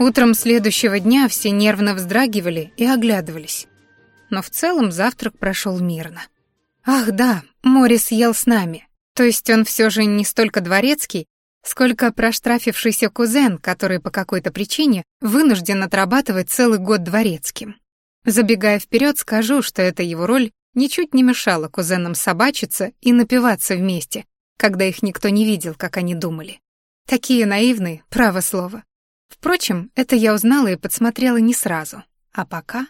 Утром следующего дня все нервно вздрагивали и оглядывались. Но в целом завтрак прошел мирно. Ах да, Морис ел с нами. То есть он все же не столько дворецкий, сколько проштрафившийся кузен, который по какой-то причине вынужден отрабатывать целый год дворецким. Забегая вперед, скажу, что эта его роль ничуть не мешала кузенам собачиться и напиваться вместе, когда их никто не видел, как они думали. Такие наивные, право слово. Впрочем, это я узнала и подсмотрела не сразу. А пока...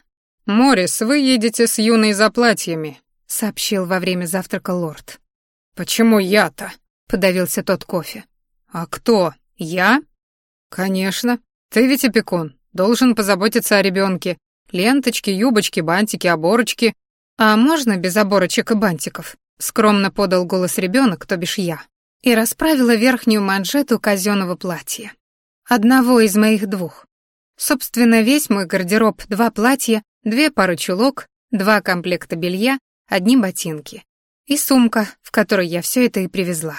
«Морис, вы едете с юной за платьями», — сообщил во время завтрака лорд. «Почему я-то?» — подавился тот кофе. «А кто? Я?» «Конечно. Ты ведь опекун. Должен позаботиться о ребенке. Ленточки, юбочки, бантики, оборочки. А можно без оборочек и бантиков?» Скромно подал голос ребенок, то бишь я. И расправила верхнюю манжету казенного платья. Одного из моих двух. Собственно, весь мой гардероб — два платья, две пары чулок, два комплекта белья, одни ботинки. И сумка, в которой я все это и привезла.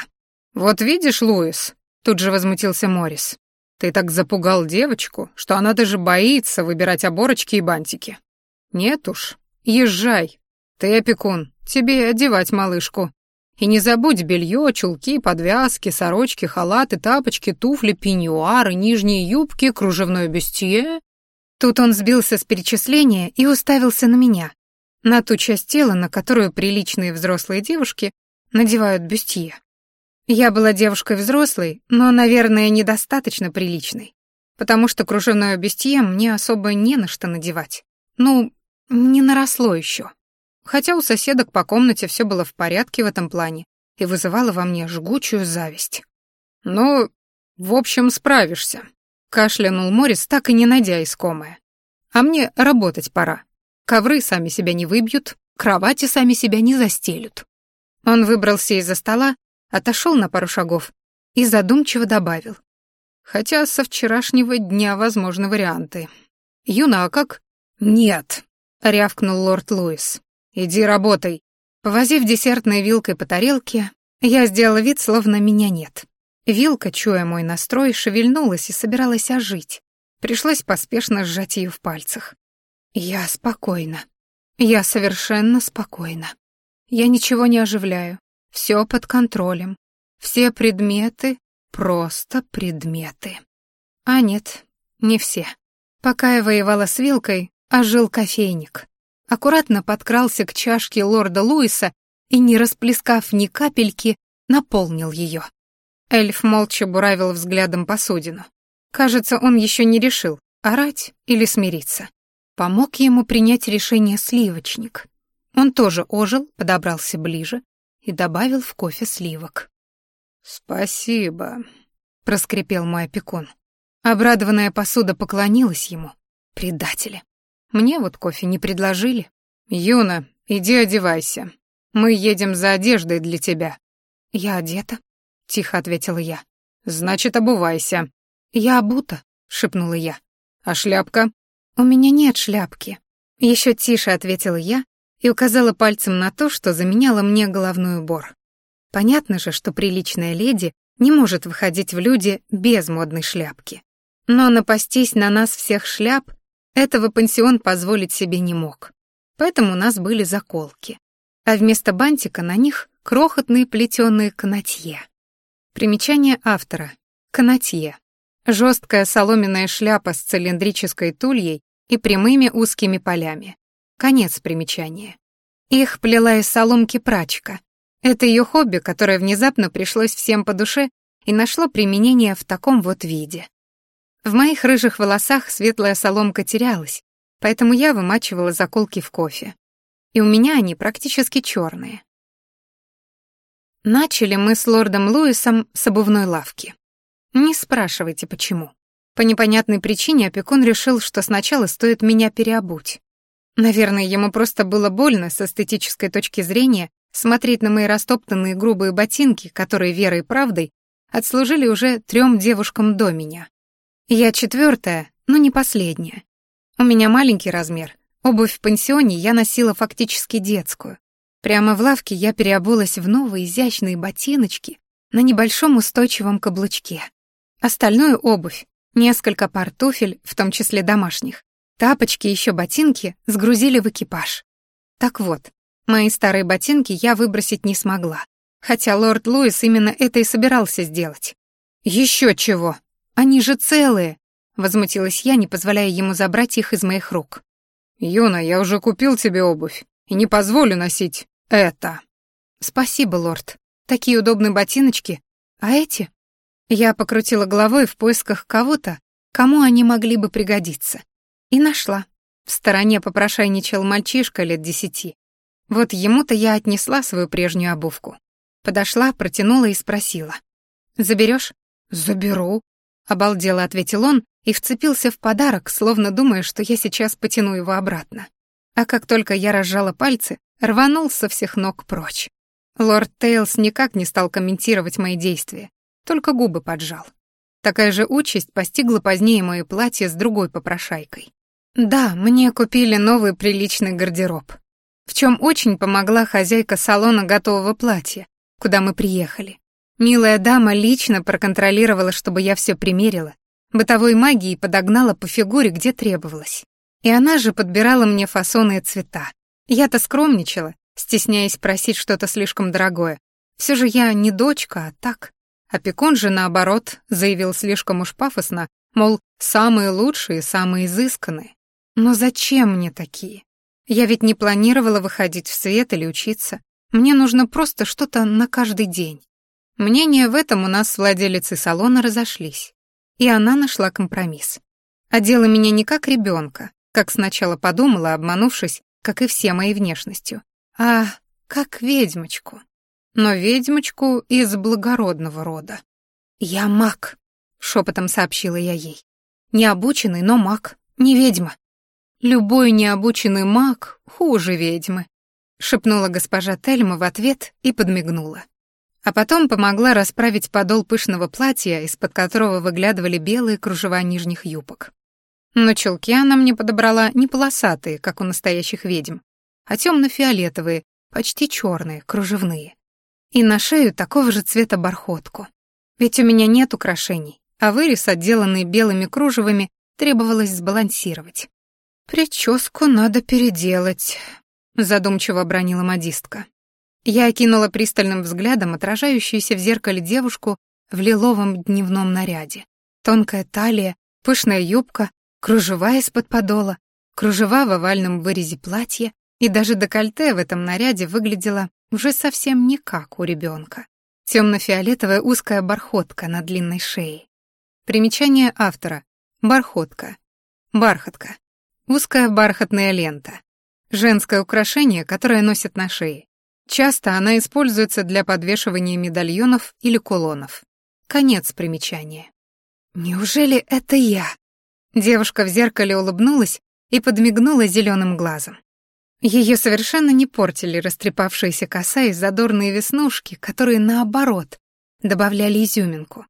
«Вот видишь, Луис», — тут же возмутился Моррис, «ты так запугал девочку, что она даже боится выбирать оборочки и бантики. Нет уж, езжай. Ты опекун, тебе одевать малышку. И не забудь белье, чулки, подвязки, сорочки, халаты, тапочки, туфли, пеньюары, нижние юбки, кружевное бюстье». Тут он сбился с перечисления и уставился на меня, на ту часть тела, на которую приличные взрослые девушки надевают бюстье. Я была девушкой взрослой, но, наверное, недостаточно приличной, потому что кружевное бюстье мне особо не на что надевать. Ну, не наросло еще. Хотя у соседок по комнате все было в порядке в этом плане и вызывало во мне жгучую зависть. «Ну, в общем, справишься», — кашлянул Морис, так и не найдя искомое. «А мне работать пора. Ковры сами себя не выбьют, кровати сами себя не застелют». Он выбрался из-за стола, отошел на пару шагов и задумчиво добавил. «Хотя со вчерашнего дня возможны варианты. Юна, а как?» «Нет», — рявкнул лорд Луис. «Иди работай». Повозив десертной вилкой по тарелке, я сделала вид, словно меня нет. Вилка, чуя мой настрой, шевельнулась и собиралась ожить. Пришлось поспешно сжать ее в пальцах. Я спокойна. Я совершенно спокойна. Я ничего не оживляю. Все под контролем. Все предметы — просто предметы. А нет, не все. Пока я воевала с вилкой, ожил кофейник. Аккуратно подкрался к чашке лорда Луиса и, не расплескав ни капельки, наполнил ее. Эльф молча буравил взглядом посудину. Кажется, он еще не решил, орать или смириться. Помог ему принять решение сливочник. Он тоже ожил, подобрался ближе и добавил в кофе сливок. «Спасибо», — проскрипел мой опекун. Обрадованная посуда поклонилась ему. Предатели. Мне вот кофе не предложили. «Юна, иди одевайся. Мы едем за одеждой для тебя». «Я одета», — тихо ответила я. «Значит, обувайся». «Я обута», — шепнула я. «А шляпка?» «У меня нет шляпки», — еще тише ответила я и указала пальцем на то, что заменяло мне головной убор. Понятно же, что приличная леди не может выходить в люди без модной шляпки. Но напастись на нас всех шляп этого пансион позволить себе не мог. Поэтому у нас были заколки. А вместо бантика на них крохотные плетеные канатье. Примечание автора. Канатье. Жесткая соломенная шляпа с цилиндрической тульей и прямыми узкими полями. Конец примечания. Их плела из соломки прачка. Это ее хобби, которое внезапно пришлось всем по душе и нашло применение в таком вот виде. В моих рыжих волосах светлая соломка терялась, поэтому я вымачивала заколки в кофе. И у меня они практически черные. Начали мы с лордом Луисом с обувной лавки. Не спрашивайте, почему. По непонятной причине опекун решил, что сначала стоит меня переобуть. Наверное, ему просто было больно с эстетической точки зрения смотреть на мои растоптанные грубые ботинки, которые верой и правдой отслужили уже трем девушкам до меня. Я четвертая, но не последняя. У меня маленький размер. Обувь в пансионе я носила фактически детскую. Прямо в лавке я переобулась в новые изящные ботиночки на небольшом устойчивом каблучке. Остальную обувь Несколько пар туфель, в том числе домашних, тапочки и еще ботинки сгрузили в экипаж. Так вот, мои старые ботинки я выбросить не смогла, хотя лорд Луис именно это и собирался сделать. Еще чего? Они же целые, возмутилась я, не позволяя ему забрать их из моих рук. Юна, я уже купил тебе обувь и не позволю носить это. Спасибо, лорд. Такие удобные ботиночки. А эти? Я покрутила головой в поисках кого-то, кому они могли бы пригодиться. И нашла. В стороне попрошайничал мальчишка лет десяти. Вот ему-то я отнесла свою прежнюю обувку. Подошла, протянула и спросила. «Заберешь?» «Заберу», — обалдело ответил он и вцепился в подарок, словно думая, что я сейчас потяну его обратно. А как только я разжала пальцы, рванул со всех ног прочь. Лорд Тейлс никак не стал комментировать мои действия, только губы поджал. Такая же участь постигла позднее мое платье с другой попрошайкой. Да, мне купили новый приличный гардероб, в чем очень помогла хозяйка салона готового платья, куда мы приехали. Милая дама лично проконтролировала, чтобы я все примерила, бытовой магией подогнала по фигуре, где требовалось. И она же подбирала мне фасоны и цвета. Я-то скромничала, стесняясь просить что-то слишком дорогое. Все же я не дочка, а так. Опекун же, наоборот, заявил слишком уж пафосно, мол, самые лучшие, самые изысканные. Но зачем мне такие? Я ведь не планировала выходить в свет или учиться. Мне нужно просто что-то на каждый день. Мнения в этом у нас с владелицей салона разошлись. И она нашла компромисс. Одела меня не как ребенка, как сначала подумала, обманувшись, как и все моей внешностью, а как ведьмочку но ведьмочку из благородного рода. «Я маг», — шепотом сообщила я ей. «Необученный, но маг, не ведьма». «Любой необученный маг хуже ведьмы», — шепнула госпожа Тельма в ответ и подмигнула. А потом помогла расправить подол пышного платья, из-под которого выглядывали белые кружева нижних юбок. Но чулки она мне подобрала не полосатые, как у настоящих ведьм, а темно-фиолетовые, почти черные, кружевные и на шею такого же цвета бархотку. Ведь у меня нет украшений, а вырез, отделанный белыми кружевами, требовалось сбалансировать. «Прическу надо переделать», — задумчиво бронила модистка. Я окинула пристальным взглядом отражающуюся в зеркале девушку в лиловом дневном наряде. Тонкая талия, пышная юбка, кружева из-под подола, кружева в овальном вырезе платья, и даже декольте в этом наряде выглядело уже совсем не как у ребенка. Темно-фиолетовая узкая бархотка на длинной шее. Примечание автора. Бархотка. Бархатка. Узкая бархатная лента. Женское украшение, которое носят на шее. Часто она используется для подвешивания медальонов или кулонов. Конец примечания. Неужели это я? Девушка в зеркале улыбнулась и подмигнула зеленым глазом. Ее совершенно не портили растрепавшиеся коса и задорные веснушки, которые, наоборот, добавляли изюминку.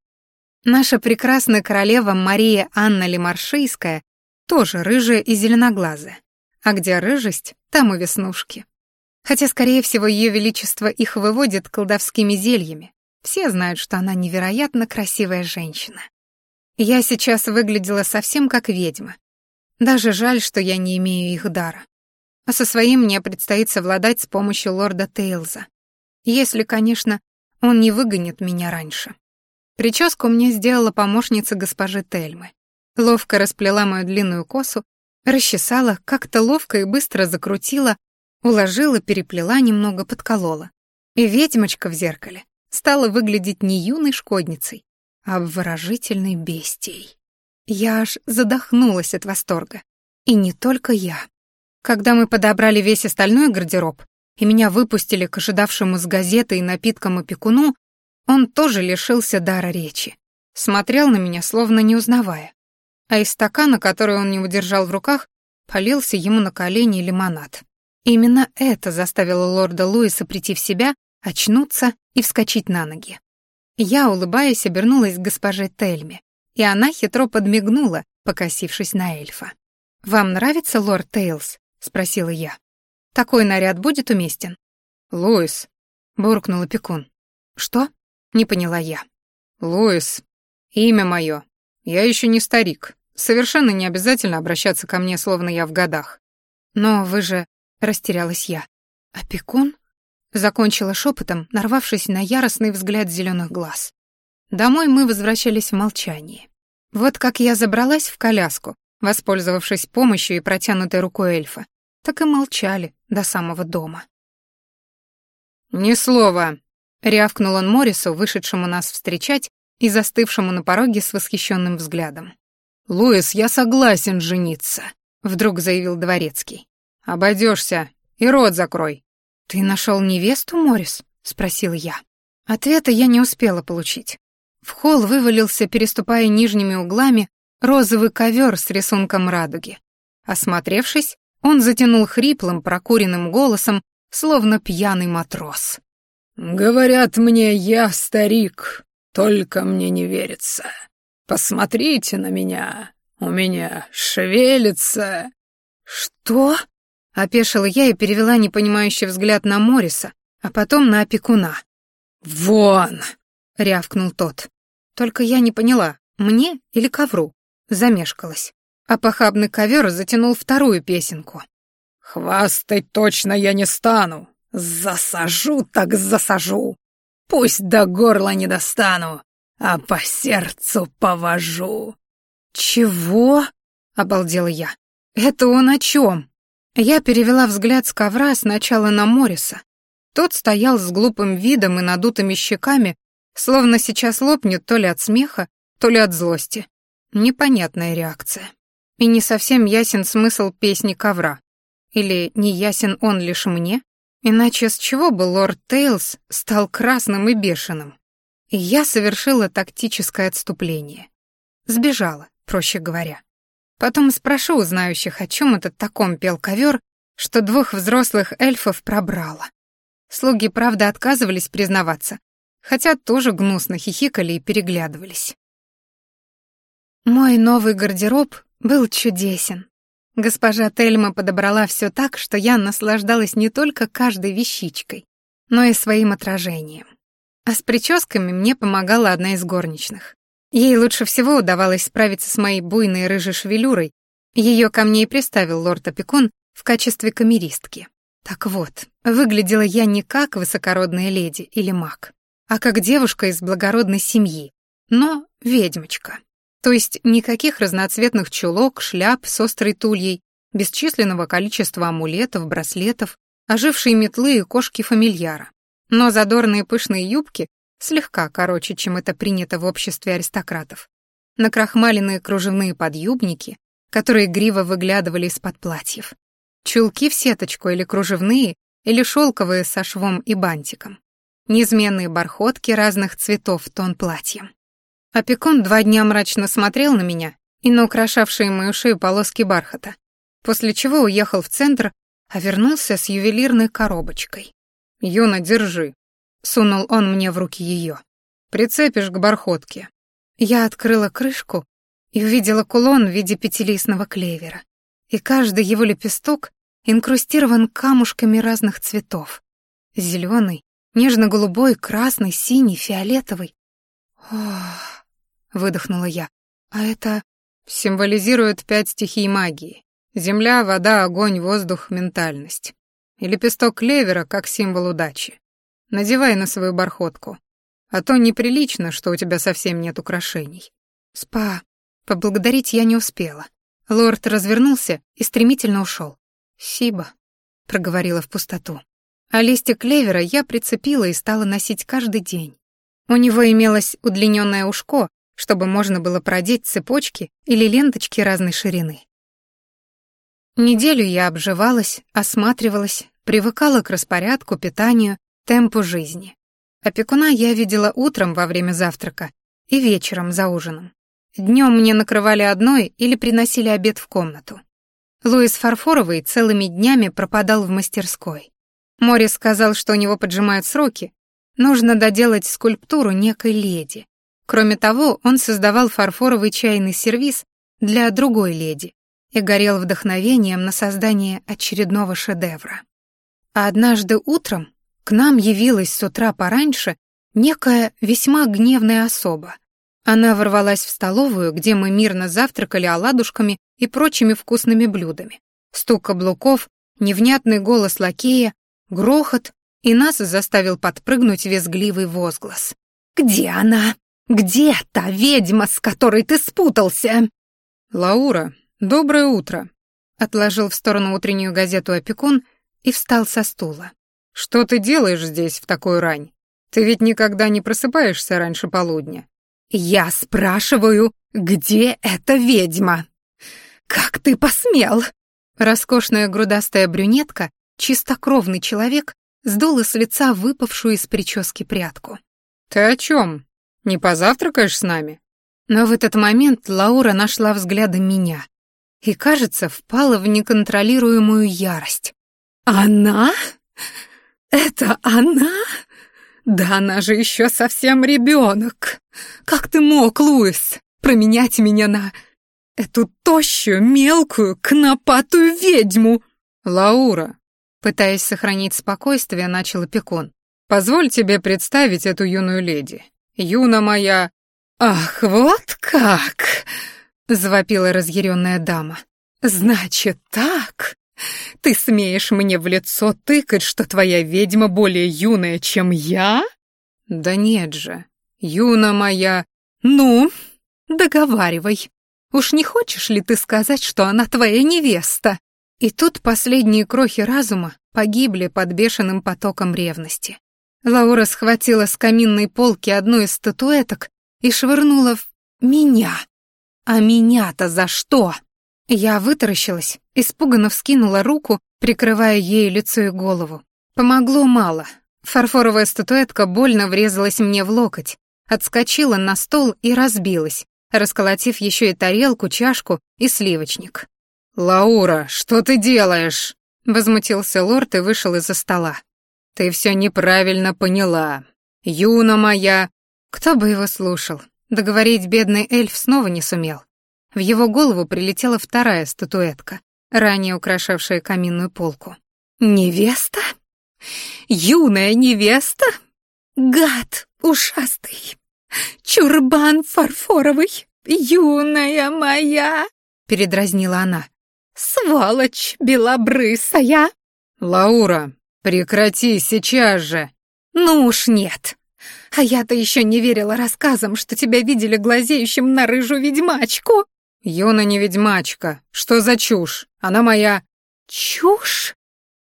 Наша прекрасная королева Мария Анна Лемаршийская тоже рыжая и зеленоглазая. А где рыжесть, там и веснушки. Хотя, скорее всего, ее величество их выводит колдовскими зельями. Все знают, что она невероятно красивая женщина. Я сейчас выглядела совсем как ведьма. Даже жаль, что я не имею их дара. А со своим мне предстоит совладать с помощью лорда Тейлза. Если, конечно, он не выгонит меня раньше. Прическу мне сделала помощница госпожи Тельмы. Ловко расплела мою длинную косу, расчесала, как-то ловко и быстро закрутила, уложила, переплела немного, подколола. И ведьмочка в зеркале стала выглядеть не юной шкодницей, а обворожительной бестией. Я аж задохнулась от восторга. И не только я. Когда мы подобрали весь остальной гардероб, и меня выпустили к ожидавшему с газетой и напитком опекуну, он тоже лишился дара речи. Смотрел на меня, словно не узнавая. А из стакана, который он не удержал в руках, полился ему на колени лимонад. Именно это заставило лорда Луиса прийти в себя, очнуться и вскочить на ноги. Я, улыбаясь, обернулась к госпоже Тельме, и она хитро подмигнула, покосившись на эльфа. «Вам нравится лорд Тейлс?» — спросила я. «Такой наряд будет уместен?» «Луис», — буркнул опекун. «Что?» — не поняла я. «Луис, имя мое. Я еще не старик. Совершенно не обязательно обращаться ко мне, словно я в годах. Но вы же... Растерялась я. Опекун? Закончила шепотом, нарвавшись на яростный взгляд зеленых глаз. Домой мы возвращались в молчании. Вот как я забралась в коляску, воспользовавшись помощью и протянутой рукой эльфа, так и молчали до самого дома. «Ни слова!» — рявкнул он Морису, вышедшему нас встречать и застывшему на пороге с восхищенным взглядом. «Луис, я согласен жениться», — вдруг заявил дворецкий. Обойдешься и рот закрой». «Ты нашел невесту, Морис?» — спросил я. Ответа я не успела получить. В холл вывалился, переступая нижними углами, розовый ковер с рисунком радуги. Осмотревшись, он затянул хриплым, прокуренным голосом, словно пьяный матрос. «Говорят мне, я старик, только мне не верится. Посмотрите на меня, у меня шевелится». «Что?» — опешила я и перевела непонимающий взгляд на Мориса, а потом на опекуна. «Вон!» — рявкнул тот. Только я не поняла, мне или ковру. Замешкалась. А похабный ковер затянул вторую песенку. «Хвастать точно я не стану. Засажу так засажу. Пусть до горла не достану, а по сердцу повожу». «Чего?» — обалдела я. «Это он о чем?» Я перевела взгляд с ковра сначала на Мориса. Тот стоял с глупым видом и надутыми щеками, словно сейчас лопнет то ли от смеха, то ли от злости. Непонятная реакция. И не совсем ясен смысл песни ковра. Или не ясен он лишь мне? Иначе с чего бы лорд Тейлс стал красным и бешеным? И я совершила тактическое отступление. Сбежала, проще говоря. Потом спрошу у знающих, о чем этот таком пел ковер, что двух взрослых эльфов пробрало. Слуги, правда, отказывались признаваться, хотя тоже гнусно хихикали и переглядывались. Мой новый гардероб был чудесен. Госпожа Тельма подобрала все так, что я наслаждалась не только каждой вещичкой, но и своим отражением. А с прическами мне помогала одна из горничных. Ей лучше всего удавалось справиться с моей буйной рыжей шевелюрой. Ее ко мне и приставил лорд-опекун в качестве камеристки. Так вот, выглядела я не как высокородная леди или маг, а как девушка из благородной семьи, но ведьмочка. То есть никаких разноцветных чулок, шляп с острой тульей, бесчисленного количества амулетов, браслетов, ожившие метлы и кошки фамильяра. Но задорные пышные юбки слегка короче, чем это принято в обществе аристократов. Накрахмаленные кружевные подъюбники, которые гриво выглядывали из-под платьев. Чулки в сеточку или кружевные, или шелковые со швом и бантиком. Неизменные бархотки разных цветов тон платьем. Опекун два дня мрачно смотрел на меня и на украшавшие мою шею полоски бархата, после чего уехал в центр, а вернулся с ювелирной коробочкой. «Юна, держи». Сунул он мне в руки ее. «Прицепишь к бархотке». Я открыла крышку и увидела кулон в виде пятилистного клевера. И каждый его лепесток инкрустирован камушками разных цветов. Зеленый, нежно-голубой, красный, синий, фиолетовый. Ох, выдохнула я. А это символизирует пять стихий магии. Земля, вода, огонь, воздух, ментальность. И лепесток клевера как символ удачи. Надевай на свою бархотку. А то неприлично, что у тебя совсем нет украшений. Спа. Поблагодарить я не успела. Лорд развернулся и стремительно ушел. «Сиба», — проговорила в пустоту. А листья клевера я прицепила и стала носить каждый день. У него имелось удлиненное ушко, чтобы можно было продеть цепочки или ленточки разной ширины. Неделю я обживалась, осматривалась, привыкала к распорядку, питанию, темпу жизни. Опекуна я видела утром во время завтрака и вечером за ужином. Днем мне накрывали одной или приносили обед в комнату. Луис Фарфоровый целыми днями пропадал в мастерской. Морис сказал, что у него поджимают сроки, нужно доделать скульптуру некой леди, Кроме того, он создавал фарфоровый чайный сервиз для другой леди и горел вдохновением на создание очередного шедевра. А однажды утром к нам явилась с утра пораньше некая весьма гневная особа. Она ворвалась в столовую, где мы мирно завтракали оладушками и прочими вкусными блюдами. Стук каблуков, невнятный голос лакея, грохот, и нас заставил подпрыгнуть визгливый возглас. «Где она? Где та ведьма, с которой ты спутался?» «Лаура, доброе утро», — отложил в сторону утреннюю газету опекун и встал со стула. «Что ты делаешь здесь в такую рань? Ты ведь никогда не просыпаешься раньше полудня». «Я спрашиваю, где эта ведьма? Как ты посмел?» Роскошная грудастая брюнетка, чистокровный человек, сдула с лица выпавшую из прически прядку. «Ты о чем? Не позавтракаешь с нами?» Но в этот момент Лаура нашла взглядом меня и, кажется, впала в неконтролируемую ярость. «Она? Это она? Да она же еще совсем ребенок! Как ты мог, Луис, променять меня на эту тощую, мелкую, кнопатую ведьму?» «Лаура», пытаясь сохранить спокойствие, начал опекун. «Позволь тебе представить эту юную леди. Юна моя...» «Ах, вот как!» — завопила разъяренная дама. «Значит так? Ты смеешь мне в лицо тыкать, что твоя ведьма более юная, чем я?» «Да нет же, юна моя...» «Ну, договаривай. Уж не хочешь ли ты сказать, что она твоя невеста?» И тут последние крохи разума погибли под бешеным потоком ревности. Лаура схватила с каминной полки одну из статуэток и швырнула в меня. А меня-то за что? Я вытаращилась, испуганно вскинула руку, прикрывая ею лицо и голову. Помогло мало. Фарфоровая статуэтка больно врезалась мне в локоть, отскочила на стол и разбилась, расколотив еще и тарелку, чашку и сливочник. «Лаура, что ты делаешь?» — возмутился лорд и вышел из-за стола. «Ты все неправильно поняла. Юна моя...» Кто бы его слушал? Договорить бедный эльф снова не сумел. В его голову прилетела вторая статуэтка, ранее украшавшая каминную полку. «Невеста? Юная невеста? Гад ушастый! Чурбан фарфоровый! Юная моя!» — передразнила она. «Сволочь белобрысая!» «Лаура, прекрати сейчас же!» «Ну уж нет. А я-то еще не верила рассказам, что тебя видели глазеющим на рыжую ведьмачку». «Юна не ведьмачка. Что за чушь? Она моя...» «Чушь?»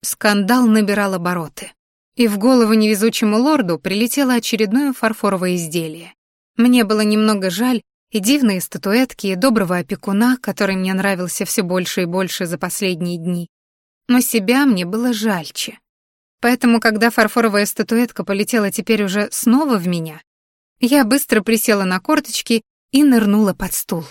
Скандал набирал обороты. И в голову невезучему лорду прилетело очередное фарфоровое изделие. Мне было немного жаль и дивные статуэтки, и доброго опекуна, который мне нравился все больше и больше за последние дни. Но себя мне было жальче. Поэтому, когда фарфоровая статуэтка полетела теперь уже снова в меня, я быстро присела на корточки и нырнула под стул.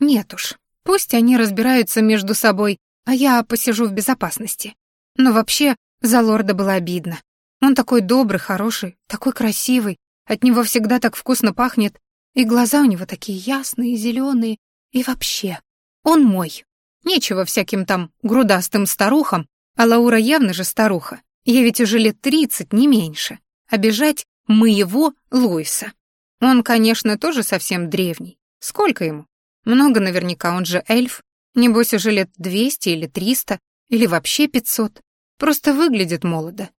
Нет уж, пусть они разбираются между собой, а я посижу в безопасности. Но вообще за лорда было обидно. Он такой добрый, хороший, такой красивый, от него всегда так вкусно пахнет, и глаза у него такие ясные, зеленые, и вообще, он мой. Нечего всяким там грудастым старухам, а Лаура явно же старуха. Ей ведь уже лет тридцать, не меньше. Обижать моего Луиса. Он, конечно, тоже совсем древний. Сколько ему? Много наверняка, он же эльф. Небось, уже лет двести или триста, или вообще пятьсот. Просто выглядит молодо.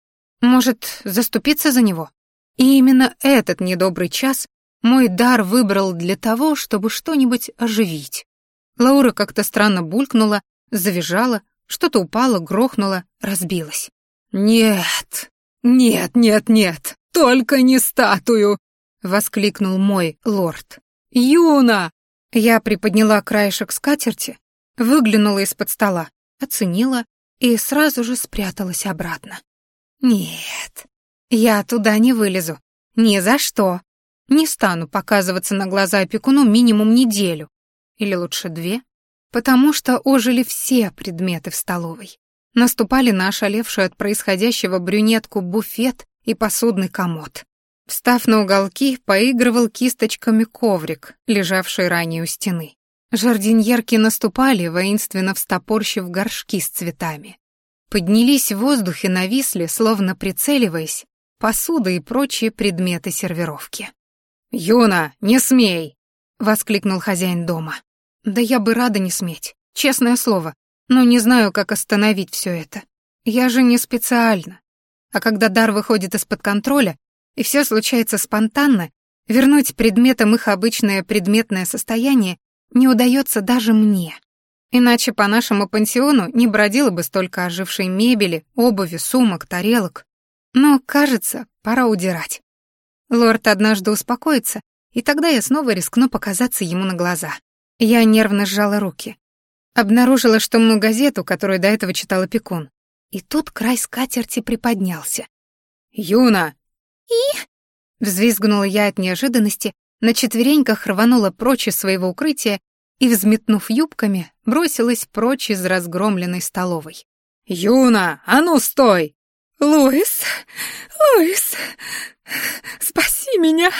Может, заступиться за него? И именно этот недобрый час мой дар выбрал для того, чтобы что-нибудь оживить. Лаура как-то странно булькнула, завизжала, что-то упало, грохнуло, разбилось. «Нет, нет, нет, нет, только не статую!» — воскликнул мой лорд. «Юна!» Я приподняла краешек скатерти, выглянула из-под стола, оценила и сразу же спряталась обратно. «Нет, я туда не вылезу. Ни за что. Не стану показываться на глаза опекуну минимум неделю, или лучше две, потому что ожили все предметы в столовой. Наступали на ошалевшую от происходящего брюнетку буфет и посудный комод. Встав на уголки, поигрывал кисточками коврик, лежавший ранее у стены. Жардиньерки наступали, воинственно встопорщив горшки с цветами. Поднялись в воздухе, нависли, словно прицеливаясь, посуда и прочие предметы сервировки. «Юна, не смей!» воскликнул хозяин дома. Да я бы рада не сметь, честное слово, но не знаю, как остановить все это. Я же не специально. А когда дар выходит из-под контроля, и все случается спонтанно, вернуть предметам их обычное предметное состояние не удается даже мне. Иначе по нашему пансиону не бродило бы столько ожившей мебели, обуви, сумок, тарелок. Но, кажется, пора удирать. Лорд однажды успокоится, и тогда я снова рискну показаться ему на глаза. Я нервно сжала руки. Обнаружила, что мну газету, которую до этого читала Пекун. И тут край скатерти приподнялся. «Юна!» «И?» Взвизгнула я от неожиданности, на четвереньках рванула прочь из своего укрытия и, взметнув юбками, бросилась прочь из разгромленной столовой. «Юна, а ну стой!» «Луис, Луис, спаси меня!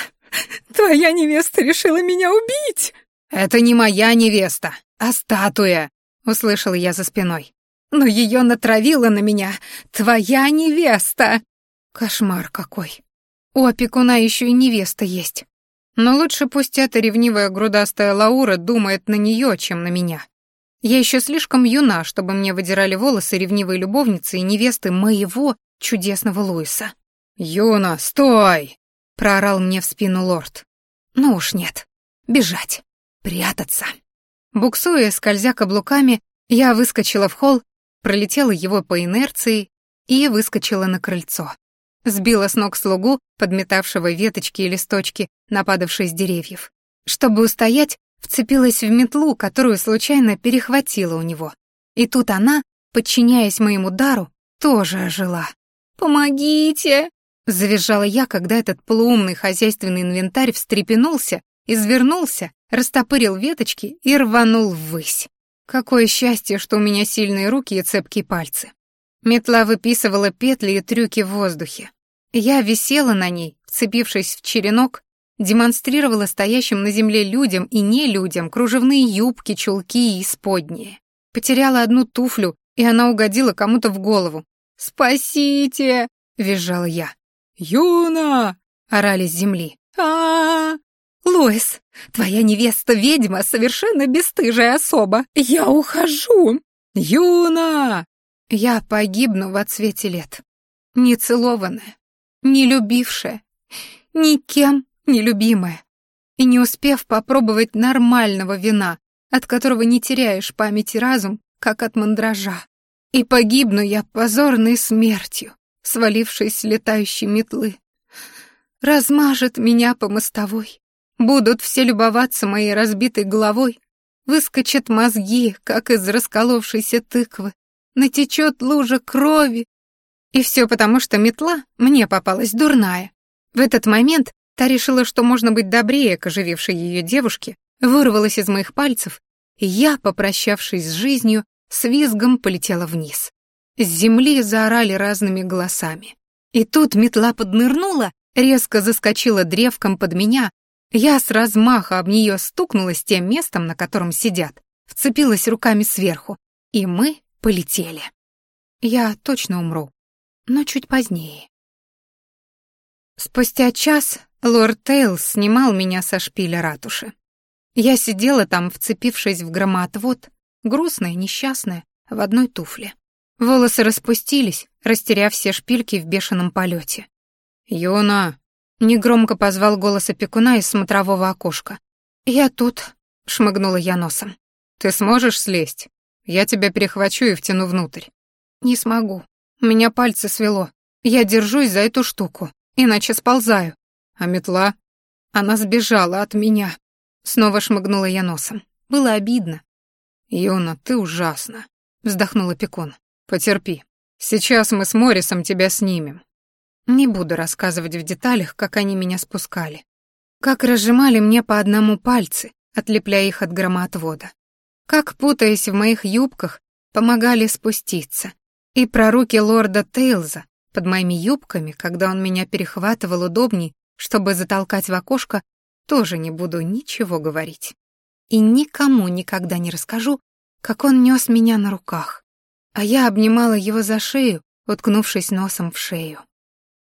Твоя невеста решила меня убить!» «Это не моя невеста, а статуя!» — услышала я за спиной. «Но ее натравила на меня твоя невеста!» Кошмар какой! У опекуна еще и невеста есть. Но лучше пусть эта ревнивая грудастая Лаура думает на нее, чем на меня. Я еще слишком юна, чтобы мне выдирали волосы ревнивой любовницы и невесты моего чудесного Луиса. «Юна, стой!» — проорал мне в спину лорд. «Ну уж нет. Бежать. Прятаться». Буксуя, скользя каблуками, я выскочила в холл, пролетела его по инерции и выскочила на крыльцо. Сбила с ног слугу, подметавшего веточки и листочки, нападавшие с деревьев. Чтобы устоять, вцепилась в метлу, которую случайно перехватила у него. И тут она, подчиняясь моему дару, тоже ожила. «Помогите!» — завизжала я, когда этот полуумный хозяйственный инвентарь встрепенулся, извернулся, растопырил веточки и рванул ввысь. Какое счастье, что у меня сильные руки и цепкие пальцы. Метла выписывала петли и трюки в воздухе. Я висела на ней, вцепившись в черенок, демонстрировала стоящим на земле людям и не людям кружевные юбки, чулки и исподние. Потеряла одну туфлю, и она угодила кому-то в голову. «Спасите!» — визжала я. «Юна!» — орали с земли. а, -а, -а твоя невеста-ведьма совершенно бесстыжая особа. Я ухожу!» «Юна!» Я погибну в отсвете лет. Нецелованная, не любившая, никем не любимая. И не успев попробовать нормального вина, от которого не теряешь память и разум, как от мандража. И погибну я позорной смертью, свалившись с летающей метлы. Размажет меня по мостовой. Будут все любоваться моей разбитой головой. Выскочат мозги, как из расколовшейся тыквы натечет лужа крови. И все потому, что метла мне попалась дурная. В этот момент та решила, что можно быть добрее к оживившей ее девушке, вырвалась из моих пальцев, и я, попрощавшись с жизнью, с визгом полетела вниз. С земли заорали разными голосами. И тут метла поднырнула, резко заскочила древком под меня, я с размаха об нее стукнулась тем местом, на котором сидят, вцепилась руками сверху, и мы полетели. Я точно умру, но чуть позднее. Спустя час лорд Тейлс снимал меня со шпиля ратуши. Я сидела там, вцепившись в громоотвод, грустная, несчастная, в одной туфле. Волосы распустились, растеряв все шпильки в бешеном полете. «Юна!» — негромко позвал голос опекуна из смотрового окошка. «Я тут», — шмыгнула я носом. «Ты сможешь слезть?» Я тебя перехвачу и втяну внутрь». «Не смогу. Меня пальцы свело. Я держусь за эту штуку, иначе сползаю». «А метла?» Она сбежала от меня. Снова шмыгнула я носом. Было обидно. «Юна, ты ужасна», — вздохнула Пекон. «Потерпи. Сейчас мы с Моррисом тебя снимем». Не буду рассказывать в деталях, как они меня спускали. Как разжимали мне по одному пальцы, отлепляя их от громоотвода как, путаясь в моих юбках, помогали спуститься. И про руки лорда Тейлза под моими юбками, когда он меня перехватывал удобней, чтобы затолкать в окошко, тоже не буду ничего говорить. И никому никогда не расскажу, как он нес меня на руках, а я обнимала его за шею, уткнувшись носом в шею.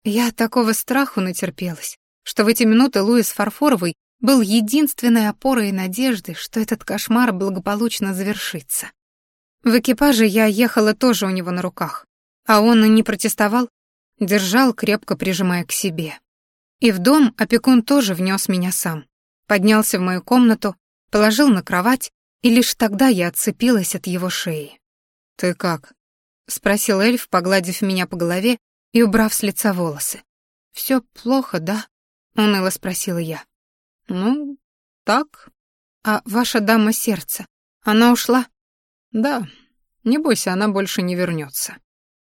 Я такого страху натерпелась, что в эти минуты Луис Фарфоровый был единственной опорой и надеждой, что этот кошмар благополучно завершится. В экипаже я ехала тоже у него на руках, а он и не протестовал, держал, крепко прижимая к себе. И в дом опекун тоже внес меня сам. Поднялся в мою комнату, положил на кровать, и лишь тогда я отцепилась от его шеи. «Ты как?» — спросил эльф, погладив меня по голове и убрав с лица волосы. «Всё плохо, да?» — уныло спросила я. «Ну, так. А ваша дама сердца, она ушла?» «Да. Не бойся, она больше не вернется.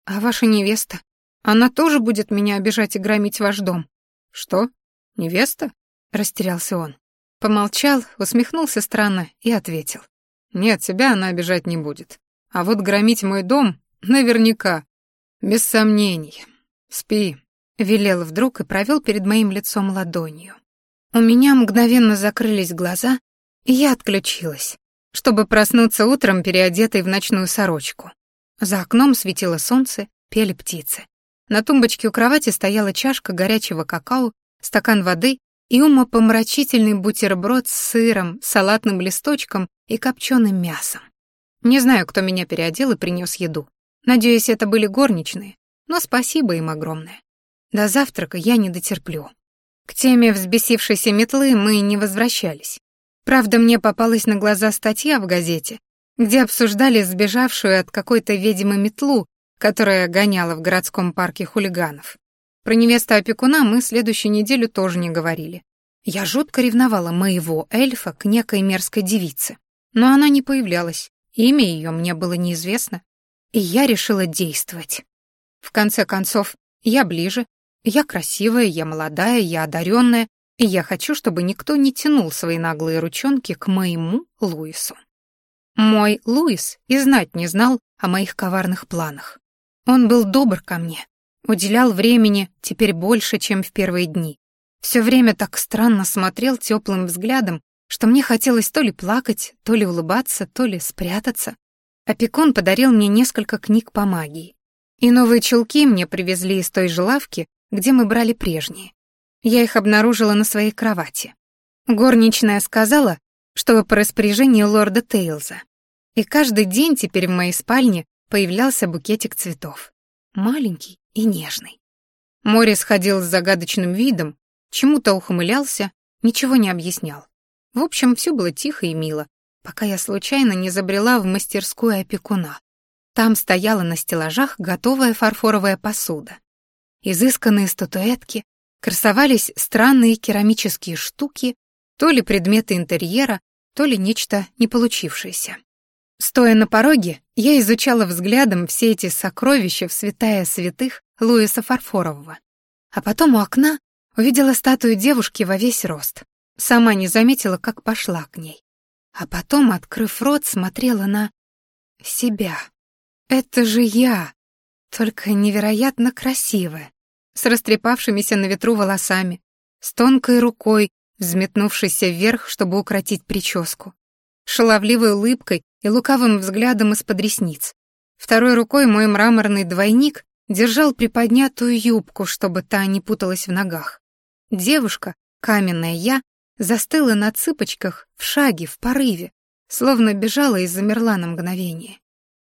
«А ваша невеста? Она тоже будет меня обижать и громить ваш дом?» «Что? Невеста?» — растерялся он. Помолчал, усмехнулся странно и ответил. «Нет, тебя она обижать не будет. А вот громить мой дом наверняка. Без сомнений. Спи», — велел вдруг и провел перед моим лицом ладонью. У меня мгновенно закрылись глаза, и я отключилась, чтобы проснуться утром, переодетой в ночную сорочку. За окном светило солнце, пели птицы. На тумбочке у кровати стояла чашка горячего какао, стакан воды и умопомрачительный бутерброд с сыром, салатным листочком и копченым мясом. Не знаю, кто меня переодел и принес еду. Надеюсь, это были горничные, но спасибо им огромное. До завтрака я не дотерплю. К теме взбесившейся метлы мы не возвращались. Правда, мне попалась на глаза статья в газете, где обсуждали сбежавшую от какой-то ведьмы метлу, которая гоняла в городском парке хулиганов. Про невесту опекуна мы следующую неделю тоже не говорили. Я жутко ревновала моего эльфа к некой мерзкой девице, но она не появлялась, имя ее мне было неизвестно, и я решила действовать. В конце концов, я ближе, я красивая, я молодая, я одаренная, и я хочу, чтобы никто не тянул свои наглые ручонки к моему Луису. Мой Луис и знать не знал о моих коварных планах. Он был добр ко мне, уделял времени теперь больше, чем в первые дни. Все время так странно смотрел теплым взглядом, что мне хотелось то ли плакать, то ли улыбаться, то ли спрятаться. Опекун подарил мне несколько книг по магии. И новые чулки мне привезли из той же лавки, где мы брали прежние. Я их обнаружила на своей кровати. Горничная сказала, что по распоряжению лорда Тейлза. И каждый день теперь в моей спальне появлялся букетик цветов. Маленький и нежный. Морис ходил с загадочным видом, чему-то ухмылялся, ничего не объяснял. В общем, все было тихо и мило, пока я случайно не забрела в мастерскую опекуна. Там стояла на стеллажах готовая фарфоровая посуда изысканные статуэтки, красовались странные керамические штуки, то ли предметы интерьера, то ли нечто не получившееся. Стоя на пороге, я изучала взглядом все эти сокровища в святая святых Луиса Фарфорового. А потом у окна увидела статую девушки во весь рост. Сама не заметила, как пошла к ней. А потом, открыв рот, смотрела на себя. Это же я, только невероятно красивая, с растрепавшимися на ветру волосами, с тонкой рукой, взметнувшейся вверх, чтобы укротить прическу, шаловливой улыбкой и лукавым взглядом из-под ресниц. Второй рукой мой мраморный двойник держал приподнятую юбку, чтобы та не путалась в ногах. Девушка, каменная я, застыла на цыпочках, в шаге, в порыве, словно бежала и замерла на мгновение.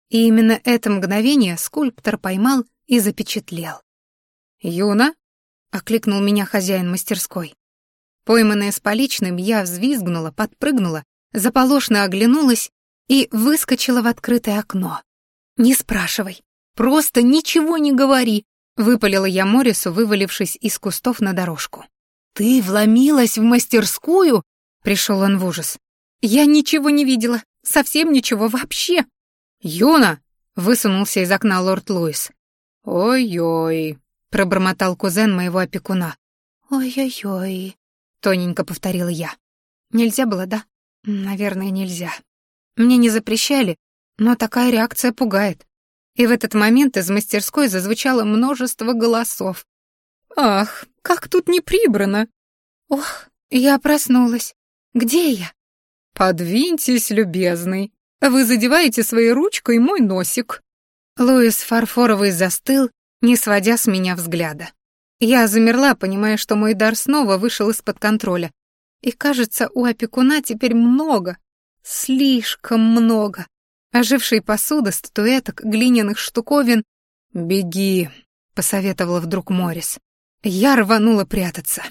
И именно это мгновение скульптор поймал и запечатлел. «Юна?» — окликнул меня хозяин мастерской. Пойманная с поличным, я взвизгнула, подпрыгнула, заполошно оглянулась и выскочила в открытое окно. «Не спрашивай, просто ничего не говори», — выпалила я Морису, вывалившись из кустов на дорожку. «Ты вломилась в мастерскую?» — пришел он в ужас. «Я ничего не видела, совсем ничего вообще». «Юна!» — высунулся из окна лорд Луис. «Ой-ой», пробормотал кузен моего опекуна. «Ой-ой-ой», — тоненько повторила я. «Нельзя было, да? Наверное, нельзя. Мне не запрещали, но такая реакция пугает». И в этот момент из мастерской зазвучало множество голосов. «Ах, как тут не прибрано!» «Ох, я проснулась. Где я?» «Подвиньтесь, любезный. Вы задеваете своей ручкой мой носик». Луис Фарфоровый застыл, не сводя с меня взгляда. Я замерла, понимая, что мой дар снова вышел из-под контроля. И, кажется, у опекуна теперь много, слишком много. Ожившей посуды, статуэток, глиняных штуковин. «Беги», — посоветовала вдруг Морис. Я рванула прятаться.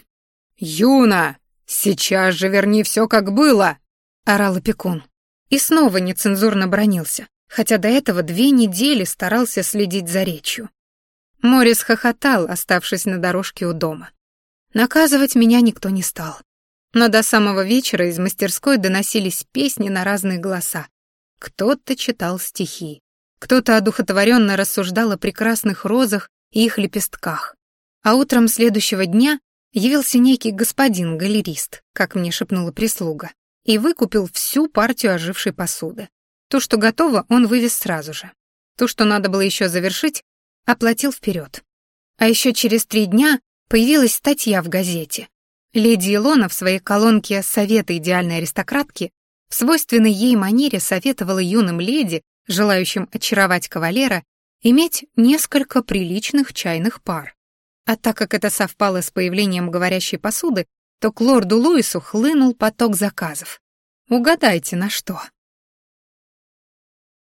«Юна, сейчас же верни все, как было!» — орал опекун. И снова нецензурно бронился, хотя до этого две недели старался следить за речью. Морис хохотал, оставшись на дорожке у дома. Наказывать меня никто не стал. Но до самого вечера из мастерской доносились песни на разные голоса. Кто-то читал стихи, кто-то одухотворенно рассуждал о прекрасных розах и их лепестках. А утром следующего дня явился некий господин-галерист, как мне шепнула прислуга и выкупил всю партию ожившей посуды. То, что готово, он вывез сразу же. То, что надо было еще завершить, оплатил вперед. А еще через три дня появилась статья в газете. Леди Илона в своей колонке «Советы идеальной аристократки» в свойственной ей манере советовала юным леди, желающим очаровать кавалера, иметь несколько приличных чайных пар. А так как это совпало с появлением говорящей посуды, то к лорду Луису хлынул поток заказов. Угадайте, на что?